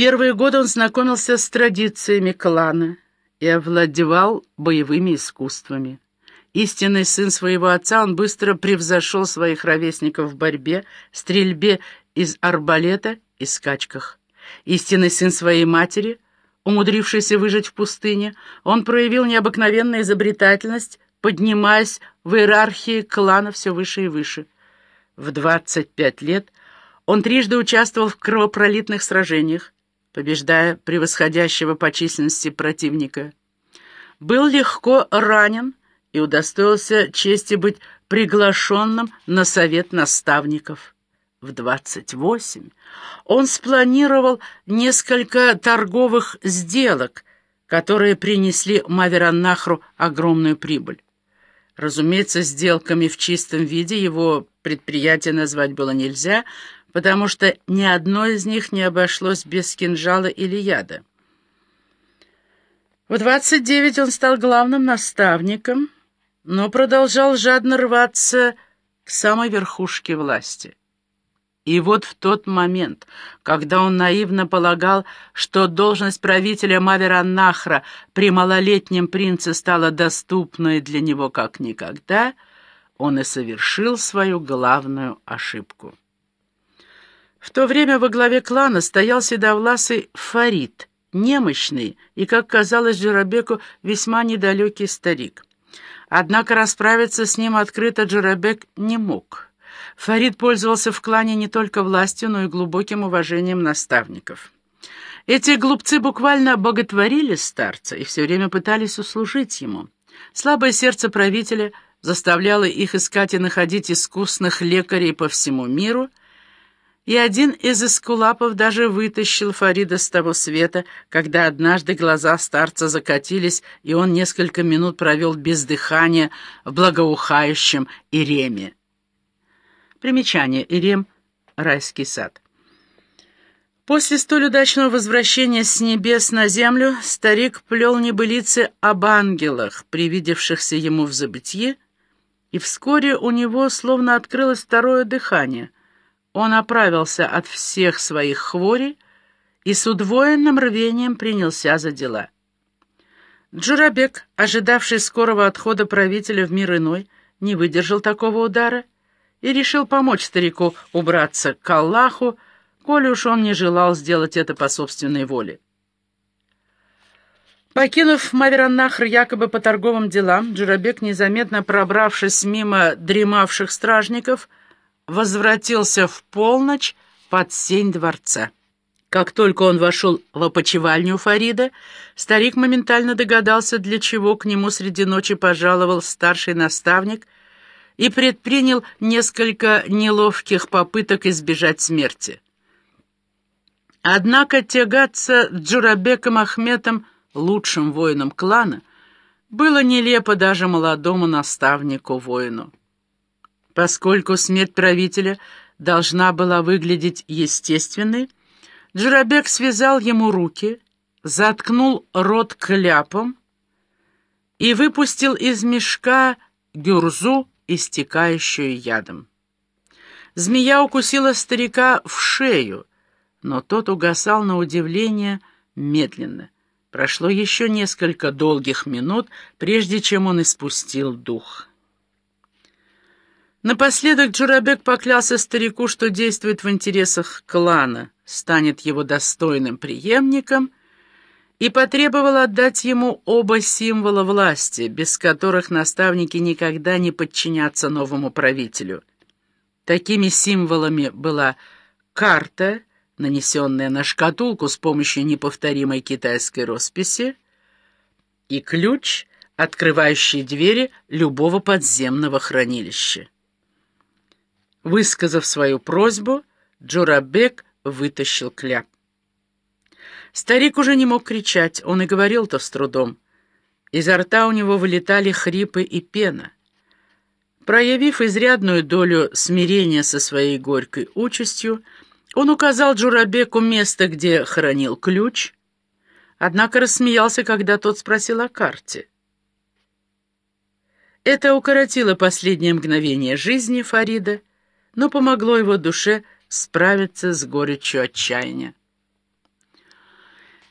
первые годы он знакомился с традициями клана и овладевал боевыми искусствами. Истинный сын своего отца, он быстро превзошел своих ровесников в борьбе, стрельбе из арбалета и скачках. Истинный сын своей матери, умудрившийся выжить в пустыне, он проявил необыкновенную изобретательность, поднимаясь в иерархии клана все выше и выше. В 25 лет он трижды участвовал в кровопролитных сражениях, побеждая превосходящего по численности противника. Был легко ранен и удостоился чести быть приглашенным на совет наставников. В 28 он спланировал несколько торговых сделок, которые принесли Мавераннахру огромную прибыль. Разумеется, сделками в чистом виде его предприятие назвать было нельзя, потому что ни одно из них не обошлось без кинжала или яда. В 29 он стал главным наставником, но продолжал жадно рваться к самой верхушке власти. И вот в тот момент, когда он наивно полагал, что должность правителя Мавераннахра при малолетнем принце стала доступной для него как никогда, он и совершил свою главную ошибку. В то время во главе клана стоял седовласый Фарид, немощный и, как казалось Джарабеку, весьма недалекий старик. Однако расправиться с ним открыто Джарабек не мог. Фарид пользовался в клане не только властью, но и глубоким уважением наставников. Эти глупцы буквально боготворили старца и все время пытались услужить ему. Слабое сердце правителя заставляло их искать и находить искусных лекарей по всему миру, и один из эскулапов даже вытащил Фарида с того света, когда однажды глаза старца закатились, и он несколько минут провел без дыхания в благоухающем Иреме. Примечание. Ирем. Райский сад. После столь удачного возвращения с небес на землю старик плел небылицы об ангелах, привидевшихся ему в забытье, и вскоре у него словно открылось второе дыхание. Он оправился от всех своих хворей и с удвоенным рвением принялся за дела. Джурабек, ожидавший скорого отхода правителя в мир иной, не выдержал такого удара и решил помочь старику убраться к Аллаху, коли уж он не желал сделать это по собственной воле. Покинув Мавераннахр якобы по торговым делам, Джурабек, незаметно пробравшись мимо дремавших стражников, возвратился в полночь под сень дворца. Как только он вошел в опочивальню Фарида, старик моментально догадался, для чего к нему среди ночи пожаловал старший наставник — и предпринял несколько неловких попыток избежать смерти. Однако тягаться Джурабеком Ахметом, лучшим воином клана, было нелепо даже молодому наставнику-воину. Поскольку смерть правителя должна была выглядеть естественной, Джурабек связал ему руки, заткнул рот кляпом и выпустил из мешка гюрзу истекающую ядом. Змея укусила старика в шею, но тот угасал на удивление медленно. Прошло еще несколько долгих минут, прежде чем он испустил дух. Напоследок Джурабек поклялся старику, что действует в интересах клана, станет его достойным преемником — и потребовал отдать ему оба символа власти, без которых наставники никогда не подчинятся новому правителю. Такими символами была карта, нанесенная на шкатулку с помощью неповторимой китайской росписи, и ключ, открывающий двери любого подземного хранилища. Высказав свою просьбу, Джурабек вытащил кляп. Старик уже не мог кричать, он и говорил-то с трудом. Изо рта у него вылетали хрипы и пена. Проявив изрядную долю смирения со своей горькой участью, он указал Джурабеку место, где хранил ключ, однако рассмеялся, когда тот спросил о карте. Это укоротило последнее мгновение жизни Фарида, но помогло его душе справиться с горечью отчаяния.